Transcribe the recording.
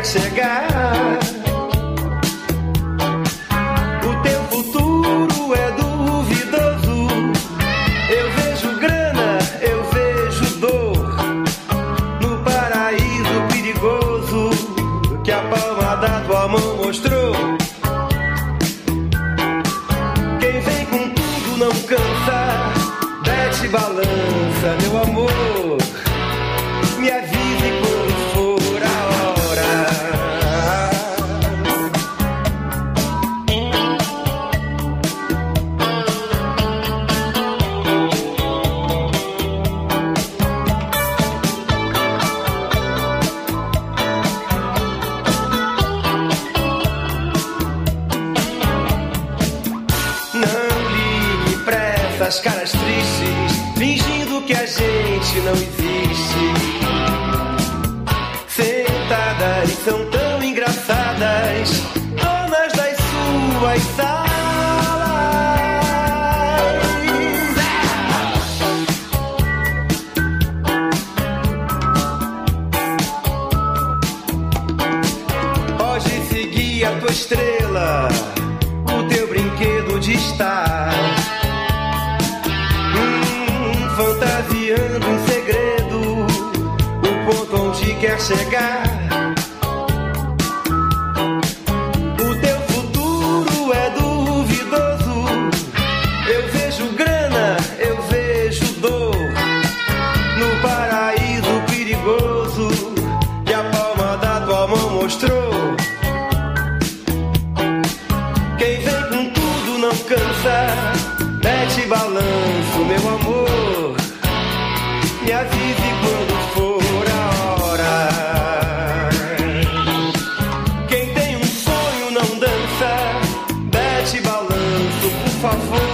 O teu futuro é duvidoso. Eu vejo grana, eu vejo dor. No paraíso perigoso que a palma da tua mão mostrou. Quem vem com tudo não cansa. Desce balança, meu amor. Essas caras tristes, fingindo que a gente não existe. Sentadas são tão engraçadas, donas das suas salas. Pode seguir a tua estrela, o teu brinquedo de estar. Fantasiando em segredo, o ponto onde quer chegar. O teu futuro é duvidoso. Eu vejo grana, eu vejo dor. No paraíso perigoso que a palma da tua mão mostrou. Quem vem com tudo não cansa. Mete amor. Me avise quando for a hora. Quem tem um sonho não dança. Mete balanço, por favor.